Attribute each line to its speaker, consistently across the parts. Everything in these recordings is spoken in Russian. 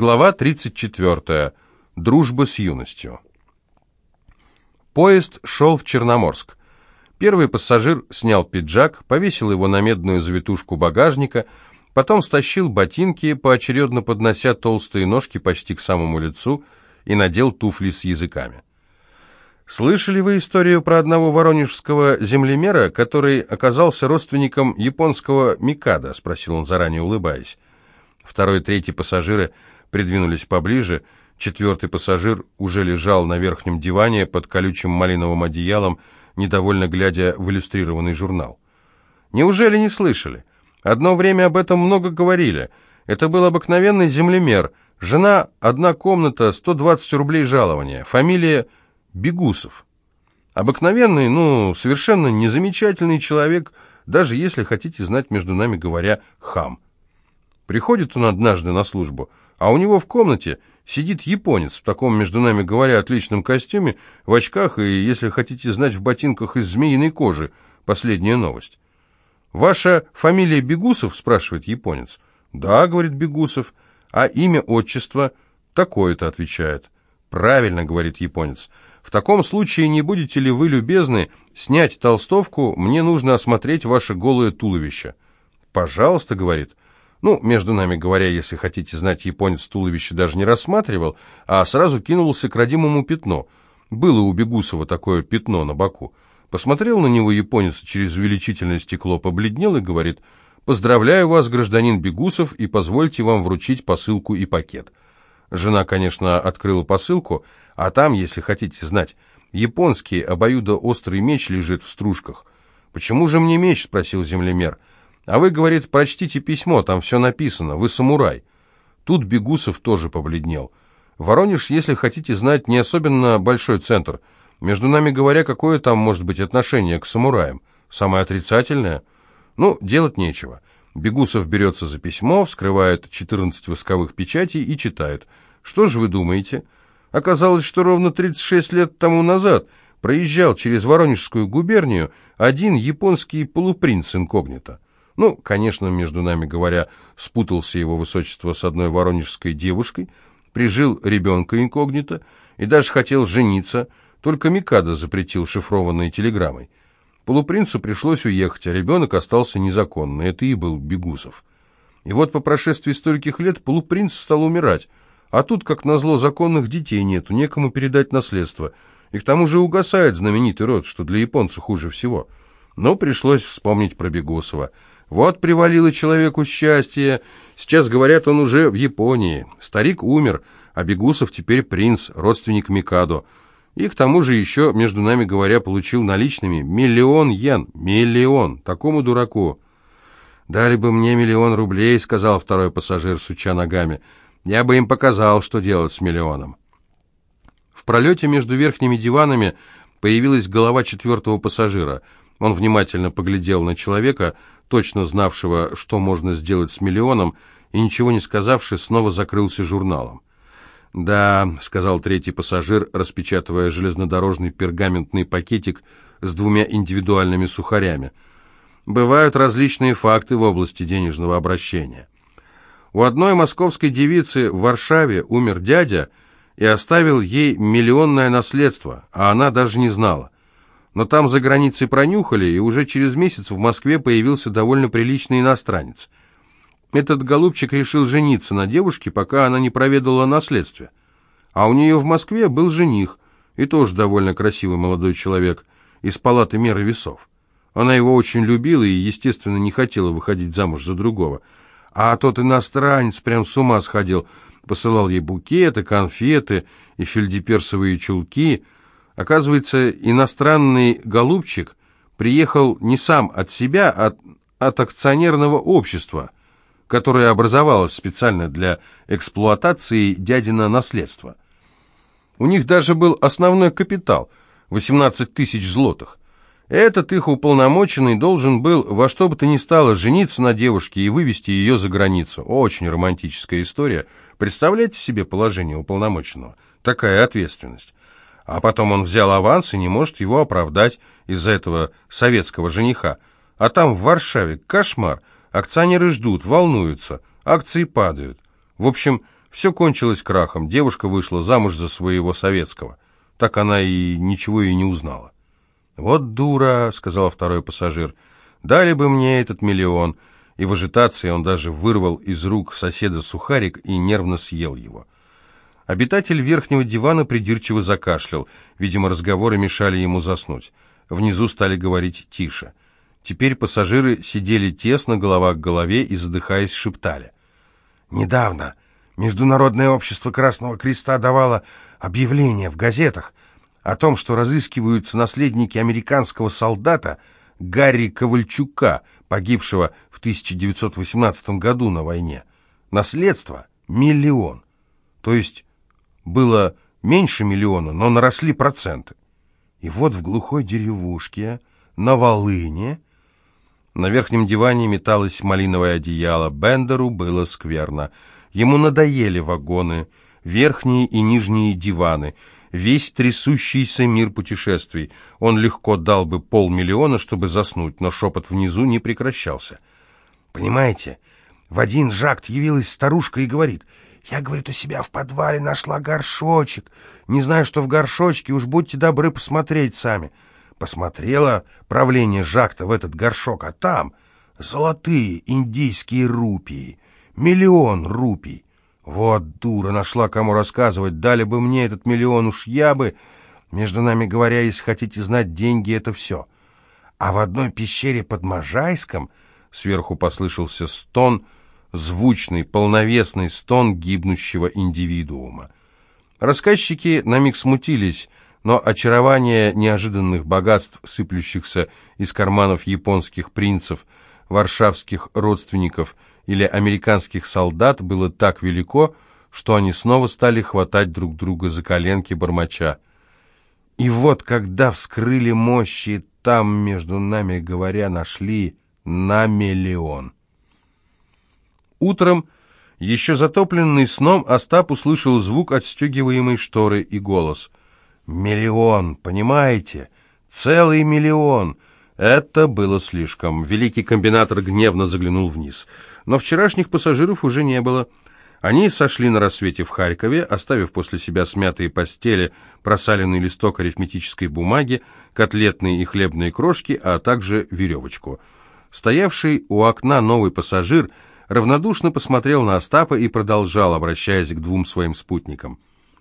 Speaker 1: Глава 34. Дружба с юностью. Поезд шел в Черноморск. Первый пассажир снял пиджак, повесил его на медную завитушку багажника, потом стащил ботинки, поочередно поднося толстые ножки почти к самому лицу, и надел туфли с языками. Слышали вы историю про одного воронежского землемера, который оказался родственником японского Микада? спросил он заранее, улыбаясь. Второй и третий пассажиры придвинулись поближе. Четвертый пассажир уже лежал на верхнем диване под колючим малиновым одеялом, недовольно глядя в иллюстрированный журнал. Неужели не слышали? Одно время об этом много говорили. Это был обыкновенный землемер. Жена, одна комната, 120 рублей жалования. Фамилия Бегусов. Обыкновенный, ну, совершенно незамечательный человек, даже если хотите знать, между нами говоря, хам. Приходит он однажды на службу, а у него в комнате сидит японец в таком, между нами говоря, отличном костюме, в очках и, если хотите знать, в ботинках из змеиной кожи. Последняя новость. «Ваша фамилия Бегусов?» – спрашивает японец. «Да», – говорит Бегусов. «А имя, отчество?» «Такое-то», – отвечает. «Правильно», – говорит японец. В таком случае не будете ли вы любезны снять толстовку, мне нужно осмотреть ваше голое туловище. Пожалуйста, говорит. Ну, между нами говоря, если хотите знать, японец туловище даже не рассматривал, а сразу кинулся к родимому пятну. Было у Бегусова такое пятно на боку. Посмотрел на него японец через увеличительное стекло, побледнел и говорит, «Поздравляю вас, гражданин Бегусов, и позвольте вам вручить посылку и пакет». Жена, конечно, открыла посылку, а там, если хотите знать, японский обоюдоострый меч лежит в стружках. «Почему же мне меч?» — спросил землемер. «А вы, — говорит, — прочтите письмо, там все написано, вы самурай». Тут Бегусов тоже побледнел. Воронеж, если хотите знать, не особенно большой центр. Между нами говоря, какое там может быть отношение к самураям? Самое отрицательное? Ну, делать нечего. Бегусов берется за письмо, вскрывает 14 восковых печатей и читает. Что же вы думаете? Оказалось, что ровно 36 лет тому назад проезжал через Воронежскую губернию один японский полупринц инкогнито. Ну, конечно, между нами говоря, спутался его высочество с одной воронежской девушкой, прижил ребенка инкогнито и даже хотел жениться, только Микада запретил шифрованной телеграммой. Полупринцу пришлось уехать, а ребенок остался незаконно. Это и был Бегусов. И вот по прошествии стольких лет полупринц стал умирать. А тут, как назло, законных детей нету, некому передать наследство. И к тому же угасает знаменитый род, что для японца хуже всего. Но пришлось вспомнить про Бегусова. Вот привалило человеку счастье. Сейчас, говорят, он уже в Японии. Старик умер, а Бегусов теперь принц, родственник Микадо. И к тому же еще, между нами говоря, получил наличными миллион йен. Миллион. Такому дураку. «Дали бы мне миллион рублей», — сказал второй пассажир, суча ногами. «Я бы им показал, что делать с миллионом». В пролете между верхними диванами появилась голова четвертого пассажира. Он внимательно поглядел на человека, точно знавшего, что можно сделать с миллионом, и, ничего не сказавши, снова закрылся журналом. «Да», — сказал третий пассажир, распечатывая железнодорожный пергаментный пакетик с двумя индивидуальными сухарями. «Бывают различные факты в области денежного обращения. У одной московской девицы в Варшаве умер дядя и оставил ей миллионное наследство, а она даже не знала. Но там за границей пронюхали, и уже через месяц в Москве появился довольно приличный иностранец — этот голубчик решил жениться на девушке, пока она не проведала о наследстве. А у нее в Москве был жених, и тоже довольно красивый молодой человек, из палаты меры весов. Она его очень любила и, естественно, не хотела выходить замуж за другого. А тот иностранец прям с ума сходил, посылал ей букеты, конфеты и фельдеперсовые чулки. Оказывается, иностранный голубчик приехал не сам от себя, а от акционерного общества – которая образовалась специально для эксплуатации дядина наследства. У них даже был основной капитал – 18 тысяч злотых. Этот их уполномоченный должен был во что бы то ни стало жениться на девушке и вывести ее за границу. Очень романтическая история. Представляете себе положение уполномоченного? Такая ответственность. А потом он взял аванс и не может его оправдать из-за этого советского жениха. А там в Варшаве кошмар – Акционеры ждут, волнуются, акции падают. В общем, Все кончилось крахом. Девушка вышла замуж за своего советского. Так она и ничего и не узнала. «Вот дура», — сказал второй пассажир. «Дали бы мне этот миллион». И в ажитации он даже вырвал из рук соседа сухарик и нервно съел его. Обитатель верхнего дивана придирчиво закашлял. Видимо, разговоры мешали ему заснуть. Внизу стали говорить тише. Теперь пассажиры сидели тесно, голова к голове, и, задыхаясь, шептали. «Недавно Международное общество Красного Креста давало объявление в газетах о том, что разыскиваются наследники американского солдата Гарри Ковальчука, погибшего в 1918 году на войне. Наследство – миллион. То есть было меньше миллиона, но наросли проценты. И вот в глухой деревушке, на Волыне, на верхнем диване металось малиновое одеяло. Бендеру было скверно. Ему надоели вагоны, верхние и нижние диваны, весь трясущийся мир путешествий. Он легко дал бы полмиллиона, чтобы заснуть, но шепот внизу не прекращался. «Понимаете, в один жакт явилась старушка и говорит, «Я, говорит, у себя в подвале нашла горшочек. Не знаю, что в горшочке, уж будьте добры посмотреть сами». Посмотрела правление жакта в этот горшок, а там золотые индийские рупии. Миллион рупий. Вот дура, нашла кому рассказывать. Дали бы мне этот миллион, уж я бы... Между нами говоря, если хотите знать, деньги — это все. А в одной пещере под Можайском сверху послышался стон, звучный, полновесный стон гибнущего индивидуума. Рассказчики на миг смутились, но очарование неожиданных богатств, сыплющихся из карманов японских принцев, варшавских родственников — или американских солдат было так велико, что они снова стали хватать друг друга за коленки бормоча. И вот, когда вскрыли мощи, там, между нами говоря, нашли на миллион. Утром, еще затопленный сном, Остап услышал звук отстегиваемой шторы и голос. «Миллион, понимаете? Целый миллион!» Это было слишком. Великий комбинатор гневно заглянул вниз. Но вчерашних пассажиров уже не было. Они сошли на рассвете в Харькове, оставив после себя смятые постели, просаленный листок арифметической бумаги, котлетные и хлебные крошки, а также веревочку. Стоявший у окна новый пассажир равнодушно посмотрел на Остапа и продолжал, обращаясь к двум своим спутникам.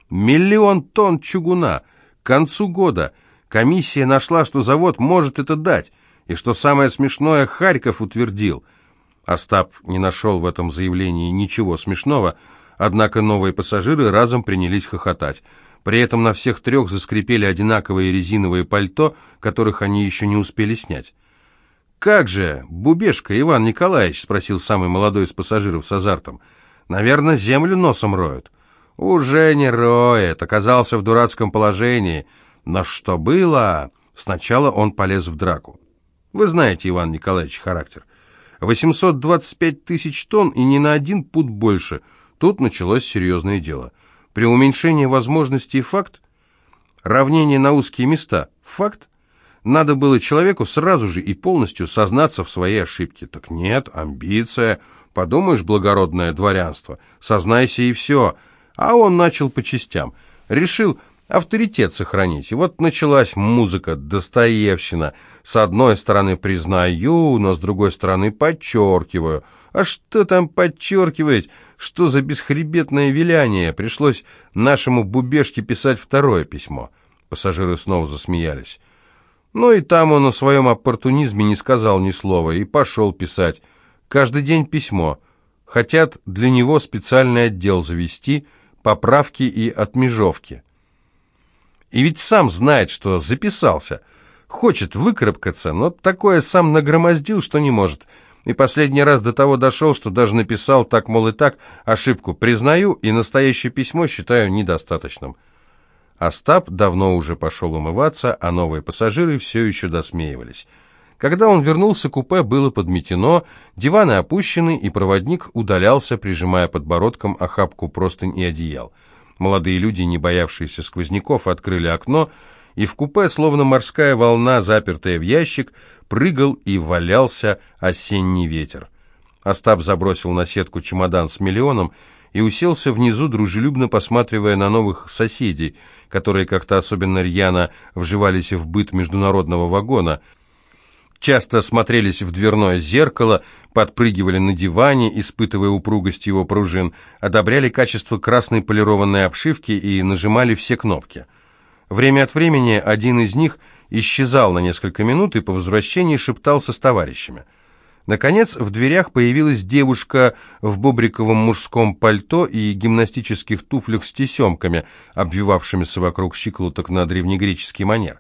Speaker 1: «Миллион тонн чугуна! К концу года!» Комиссия нашла, что завод может это дать, и что самое смешное, Харьков утвердил. Остап не нашел в этом заявлении ничего смешного, однако новые пассажиры разом принялись хохотать. При этом на всех трех заскрипели одинаковые резиновые пальто, которых они еще не успели снять. «Как же, Бубешка Иван Николаевич?» — спросил самый молодой из пассажиров с азартом. «Наверное, землю носом роют». «Уже не роет, оказался в дурацком положении». Но что было? Сначала он полез в драку. Вы знаете, Иван Николаевич, характер. 825 тысяч тонн и ни на один пут больше. Тут началось серьезное дело. При уменьшении возможностей факт. Равнение на узкие места. Факт. Надо было человеку сразу же и полностью сознаться в своей ошибке. Так нет, амбиция. Подумаешь, благородное дворянство. Сознайся и все. А он начал по частям. Решил, авторитет сохранить. И вот началась музыка, Достоевщина. С одной стороны признаю, но с другой стороны подчеркиваю. А что там подчеркивать? Что за бесхребетное виляние? Пришлось нашему бубежке писать второе письмо. Пассажиры снова засмеялись. Ну и там он о своем оппортунизме не сказал ни слова и пошел писать. Каждый день письмо. Хотят для него специальный отдел завести, поправки и отмежовки. И ведь сам знает, что записался. Хочет выкарабкаться, но такое сам нагромоздил, что не может. И последний раз до того дошел, что даже написал так, мол, и так, ошибку признаю, и настоящее письмо считаю недостаточным. Остап давно уже пошел умываться, а новые пассажиры все еще досмеивались. Когда он вернулся, купе было подметено, диваны опущены, и проводник удалялся, прижимая подбородком охапку простынь и одеял. Молодые люди, не боявшиеся сквозняков, открыли окно, и в купе, словно морская волна, запертая в ящик, прыгал и валялся осенний ветер. Остап забросил на сетку чемодан с миллионом и уселся внизу, дружелюбно посматривая на новых соседей, которые как-то особенно рьяно вживались в быт международного вагона, часто смотрелись в дверное зеркало, подпрыгивали на диване, испытывая упругость его пружин, одобряли качество красной полированной обшивки и нажимали все кнопки. Время от времени один из них исчезал на несколько минут и по возвращении шептался с товарищами – Наконец, в дверях появилась девушка в бобриковом мужском пальто и гимнастических туфлях с тесемками, обвивавшимися вокруг щиколоток на древнегреческий манер.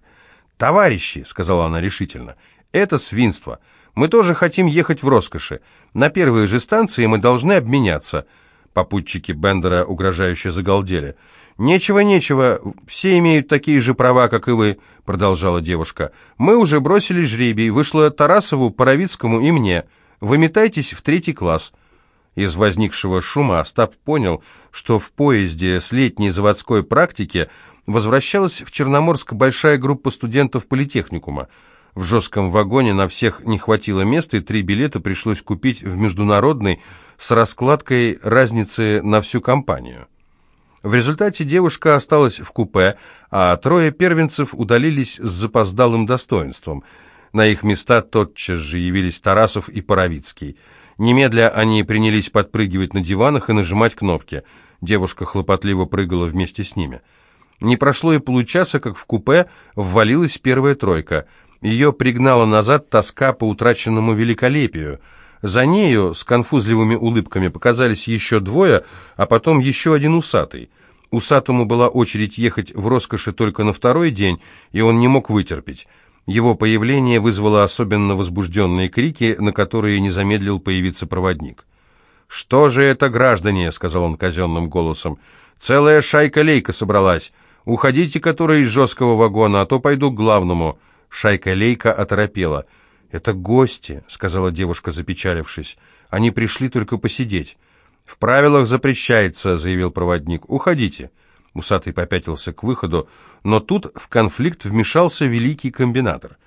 Speaker 1: «Товарищи», — сказала она решительно, — «это свинство. Мы тоже хотим ехать в роскоши. На первой же станции мы должны обменяться». Попутчики Бендера угрожающе загалдели. «Нечего, нечего, все имеют такие же права, как и вы», — продолжала девушка. «Мы уже бросили жребий, вышло Тарасову, Паровицкому и мне. Выметайтесь в третий класс». Из возникшего шума Остап понял, что в поезде с летней заводской практики возвращалась в Черноморск большая группа студентов политехникума. В жестком вагоне на всех не хватило места, и три билета пришлось купить в международный с раскладкой разницы на всю компанию. В результате девушка осталась в купе, а трое первенцев удалились с запоздалым достоинством. На их места тотчас же явились Тарасов и Паровицкий. Немедля они принялись подпрыгивать на диванах и нажимать кнопки. Девушка хлопотливо прыгала вместе с ними. Не прошло и получаса, как в купе ввалилась первая тройка. Ее пригнала назад тоска по утраченному великолепию – за нею с конфузливыми улыбками показались еще двое, а потом еще один усатый. Усатому была очередь ехать в роскоши только на второй день, и он не мог вытерпеть. Его появление вызвало особенно возбужденные крики, на которые не замедлил появиться проводник. «Что же это, граждане?» — сказал он казенным голосом. «Целая шайка-лейка собралась. Уходите, которые из жесткого вагона, а то пойду к главному». Шайка-лейка оторопела — «Это гости», — сказала девушка, запечалившись. «Они пришли только посидеть». «В правилах запрещается», — заявил проводник. «Уходите». Усатый попятился к выходу, но тут в конфликт вмешался великий комбинатор.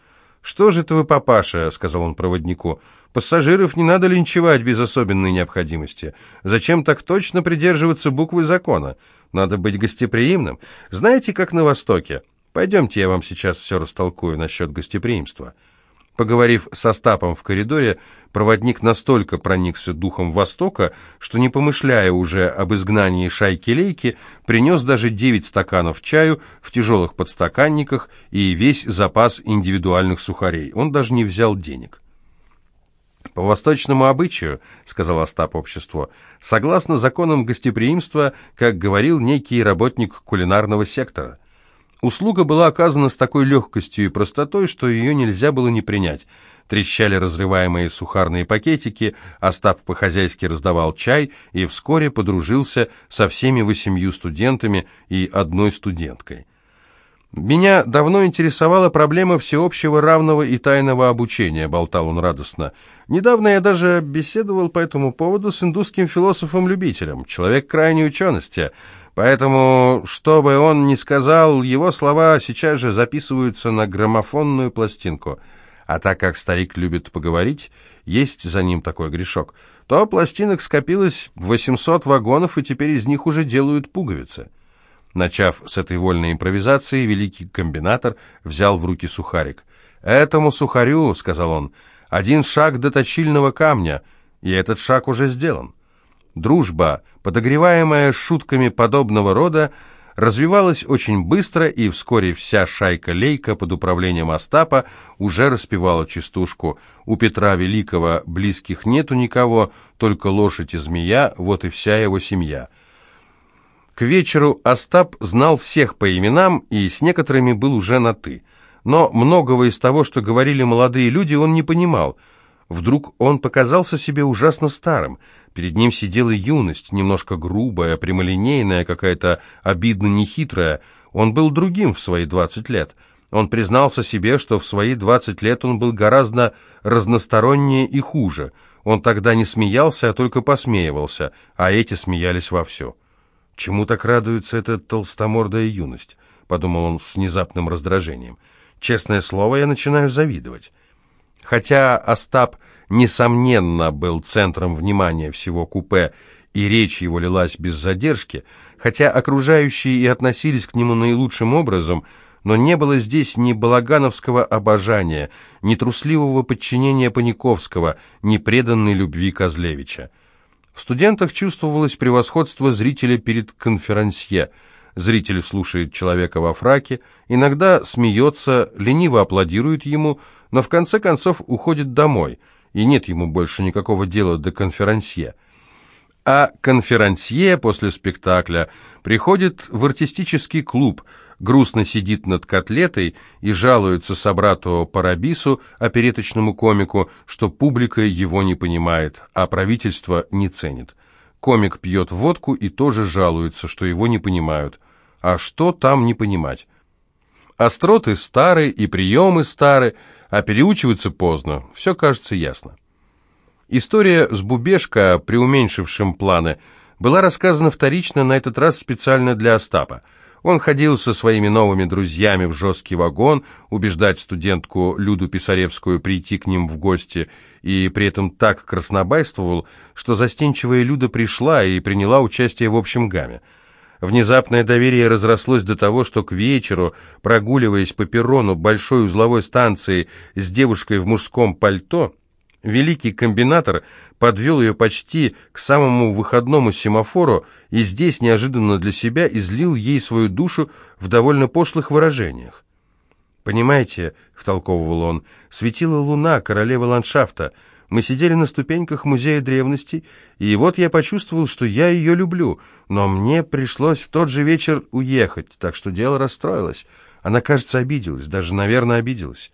Speaker 1: «Что же это вы, папаша?» — сказал он проводнику. «Пассажиров не надо линчевать без особенной необходимости. Зачем так точно придерживаться буквы закона? Надо быть гостеприимным. Знаете, как на Востоке? Пойдемте, я вам сейчас все растолкую насчет гостеприимства». Поговорив со Стапом в коридоре, проводник настолько проникся духом Востока, что, не помышляя уже об изгнании шайки-лейки, принес даже девять стаканов чаю в тяжелых подстаканниках и весь запас индивидуальных сухарей. Он даже не взял денег. «По восточному обычаю, — сказал Остап обществу, — согласно законам гостеприимства, как говорил некий работник кулинарного сектора. Услуга была оказана с такой легкостью и простотой, что ее нельзя было не принять. Трещали разрываемые сухарные пакетики, Остап по-хозяйски раздавал чай и вскоре подружился со всеми восемью студентами и одной студенткой. «Меня давно интересовала проблема всеобщего равного и тайного обучения», — болтал он радостно. «Недавно я даже беседовал по этому поводу с индусским философом-любителем, человек крайней учености». Поэтому, что бы он ни сказал, его слова сейчас же записываются на граммофонную пластинку. А так как старик любит поговорить, есть за ним такой грешок, то пластинок скопилось 800 вагонов, и теперь из них уже делают пуговицы. Начав с этой вольной импровизации, великий комбинатор взял в руки сухарик. «Этому сухарю, — сказал он, — один шаг до точильного камня, и этот шаг уже сделан». Дружба, подогреваемая шутками подобного рода, развивалась очень быстро, и вскоре вся шайка-лейка под управлением Остапа уже распевала частушку. У Петра Великого близких нету никого, только лошадь и змея, вот и вся его семья. К вечеру Остап знал всех по именам и с некоторыми был уже на «ты». Но многого из того, что говорили молодые люди, он не понимал. Вдруг он показался себе ужасно старым – Перед ним сидела юность, немножко грубая, прямолинейная, какая-то обидно нехитрая. Он был другим в свои двадцать лет. Он признался себе, что в свои двадцать лет он был гораздо разностороннее и хуже. Он тогда не смеялся, а только посмеивался, а эти смеялись вовсю. «Чему так радуется эта толстомордая юность?» — подумал он с внезапным раздражением. «Честное слово, я начинаю завидовать». Хотя Остап, несомненно, был центром внимания всего купе и речь его лилась без задержки, хотя окружающие и относились к нему наилучшим образом, но не было здесь ни балагановского обожания, ни трусливого подчинения Паниковского, ни преданной любви Козлевича. В студентах чувствовалось превосходство зрителя перед конферансье. Зритель слушает человека во фраке, иногда смеется, лениво аплодирует ему, но в конце концов уходит домой, и нет ему больше никакого дела до конферансье. А конферансье после спектакля приходит в артистический клуб, грустно сидит над котлетой и жалуется собрату Парабису, опереточному комику, что публика его не понимает, а правительство не ценит. Комик пьет водку и тоже жалуется, что его не понимают. А что там не понимать? Остроты старые и приемы старые, а переучиваться поздно, все кажется ясно. История с Бубешко, преуменьшившим планы, была рассказана вторично, на этот раз специально для Остапа. Он ходил со своими новыми друзьями в жесткий вагон, убеждать студентку Люду Писаревскую прийти к ним в гости, и при этом так краснобайствовал, что застенчивая Люда пришла и приняла участие в общем гамме. Внезапное доверие разрослось до того, что к вечеру, прогуливаясь по перрону большой узловой станции с девушкой в мужском пальто, Великий комбинатор подвел ее почти к самому выходному семафору и здесь неожиданно для себя излил ей свою душу в довольно пошлых выражениях. «Понимаете», — втолковывал он, — «светила луна, королева ландшафта. Мы сидели на ступеньках музея древностей, и вот я почувствовал, что я ее люблю, но мне пришлось в тот же вечер уехать, так что дело расстроилось. Она, кажется, обиделась, даже, наверное, обиделась».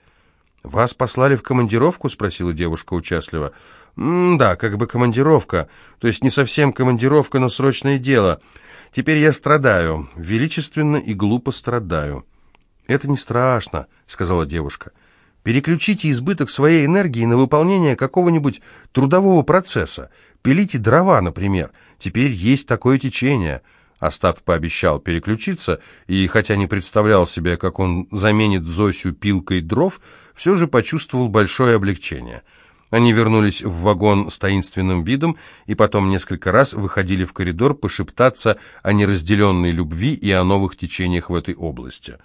Speaker 1: «Вас послали в командировку?» — спросила девушка участливо. «Да, как бы командировка. То есть не совсем командировка, но срочное дело. Теперь я страдаю. Величественно и глупо страдаю». «Это не страшно», — сказала девушка. «Переключите избыток своей энергии на выполнение какого-нибудь трудового процесса. Пилите дрова, например. Теперь есть такое течение». Остап пообещал переключиться, и хотя не представлял себе, как он заменит Зосю пилкой дров, все же почувствовал большое облегчение. Они вернулись в вагон с таинственным видом и потом несколько раз выходили в коридор пошептаться о неразделенной любви и о новых течениях в этой области.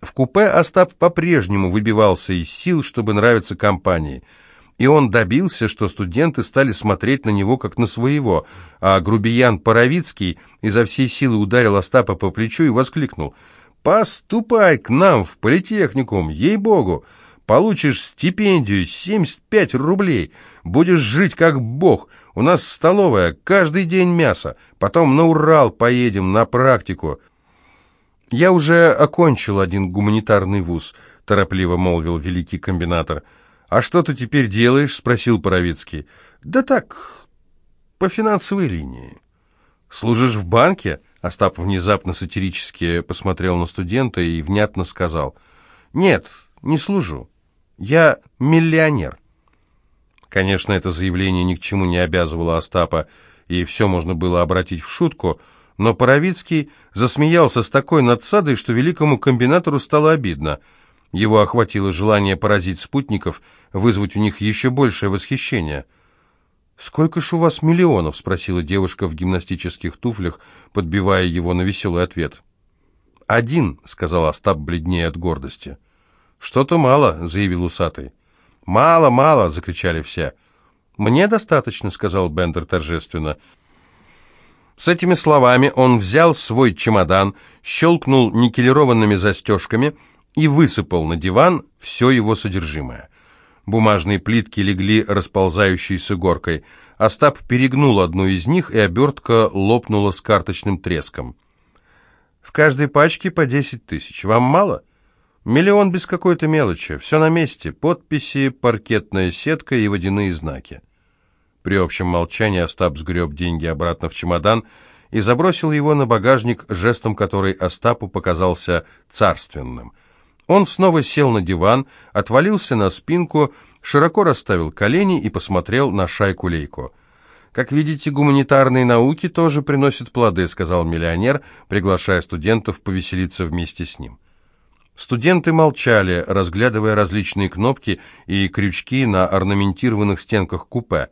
Speaker 1: В купе Остап по-прежнему выбивался из сил, чтобы нравиться компании – и он добился, что студенты стали смотреть на него как на своего, а грубиян Паровицкий изо всей силы ударил Остапа по плечу и воскликнул «Поступай к нам в политехникум, ей-богу! Получишь стипендию 75 рублей, будешь жить как бог, у нас столовая, каждый день мясо, потом на Урал поедем на практику». «Я уже окончил один гуманитарный вуз», — торопливо молвил великий комбинатор, — «А что ты теперь делаешь?» — спросил Боровицкий. «Да так, по финансовой линии». «Служишь в банке?» Остап внезапно сатирически посмотрел на студента и внятно сказал. «Нет, не служу. Я миллионер». Конечно, это заявление ни к чему не обязывало Остапа, и все можно было обратить в шутку, но Боровицкий засмеялся с такой надсадой, что великому комбинатору стало обидно — его охватило желание поразить спутников, вызвать у них еще большее восхищение. «Сколько ж у вас миллионов?» — спросила девушка в гимнастических туфлях, подбивая его на веселый ответ. «Один», — сказал Остап, бледнее от гордости. «Что-то мало», — заявил усатый. «Мало, мало!» — закричали все. «Мне достаточно», — сказал Бендер торжественно. С этими словами он взял свой чемодан, щелкнул никелированными застежками — и высыпал на диван все его содержимое. Бумажные плитки легли расползающейся горкой. Остап перегнул одну из них, и обертка лопнула с карточным треском. «В каждой пачке по десять тысяч. Вам мало?» «Миллион без какой-то мелочи. Все на месте. Подписи, паркетная сетка и водяные знаки». При общем молчании Остап сгреб деньги обратно в чемодан и забросил его на багажник жестом, который Остапу показался царственным – он снова сел на диван, отвалился на спинку, широко расставил колени и посмотрел на шайку-лейку. «Как видите, гуманитарные науки тоже приносят плоды», сказал миллионер, приглашая студентов повеселиться вместе с ним. Студенты молчали, разглядывая различные кнопки и крючки на орнаментированных стенках купе.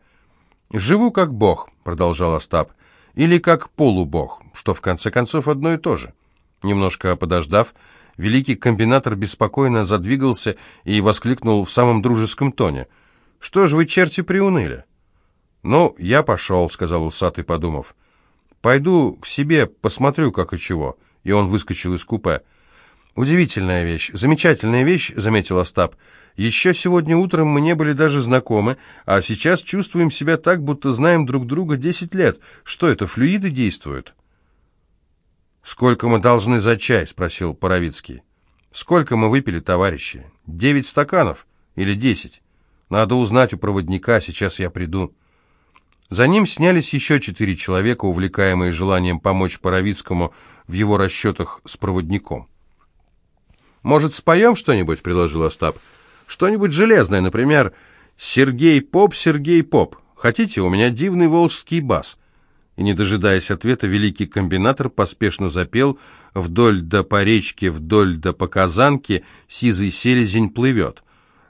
Speaker 1: «Живу как бог», — продолжал Остап. или как полубог, что в конце концов одно и то же. Немножко подождав, великий комбинатор беспокойно задвигался и воскликнул в самом дружеском тоне. «Что ж вы, черти, приуныли?» «Ну, я пошел», — сказал усатый, подумав. «Пойду к себе, посмотрю, как и чего». И он выскочил из купе. «Удивительная вещь, замечательная вещь», — заметил Остап. «Еще сегодня утром мы не были даже знакомы, а сейчас чувствуем себя так, будто знаем друг друга десять лет. Что это, флюиды действуют?» «Сколько мы должны за чай?» — спросил Боровицкий. «Сколько мы выпили, товарищи? Девять стаканов? Или десять? Надо узнать у проводника, сейчас я приду». За ним снялись еще четыре человека, увлекаемые желанием помочь Боровицкому в его расчетах с проводником. «Может, споем что-нибудь?» — предложил Остап. «Что-нибудь железное, например, «Сергей Поп, Сергей Поп». Хотите, у меня дивный волжский бас». И, не дожидаясь ответа, великий комбинатор поспешно запел «Вдоль да по речке, вдоль да по казанке, сизый селезень плывет».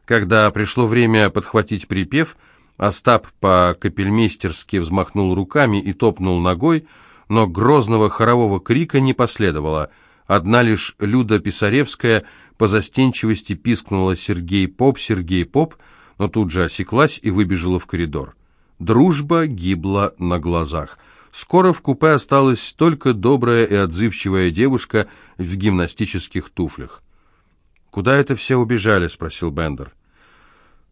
Speaker 1: Когда пришло время подхватить припев, Остап по-капельмейстерски взмахнул руками и топнул ногой, но грозного хорового крика не последовало — Одна лишь Люда Писаревская по застенчивости пискнула «Сергей Поп, Сергей Поп», но тут же осеклась и выбежала в коридор. Дружба гибла на глазах. Скоро в купе осталась только добрая и отзывчивая девушка в гимнастических туфлях. «Куда это все убежали?» — спросил Бендер.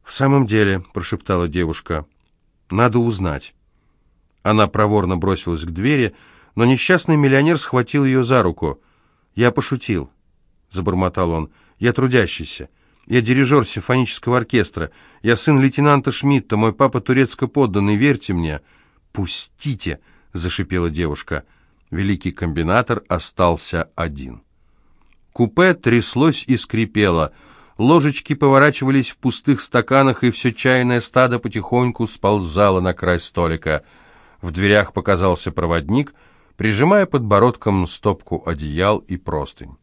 Speaker 1: «В самом деле», — прошептала девушка, — «надо узнать». Она проворно бросилась к двери, но несчастный миллионер схватил ее за руку. «Я пошутил», — забормотал он. «Я трудящийся. Я дирижер симфонического оркестра. Я сын лейтенанта Шмидта. Мой папа турецко-подданный. Верьте мне». «Пустите!» — зашипела девушка. Великий комбинатор остался один. Купе тряслось и скрипело. Ложечки поворачивались в пустых стаканах, и все чайное стадо потихоньку сползало на край столика. В дверях показался проводник — прижимая подбородком стопку одеял и простынь.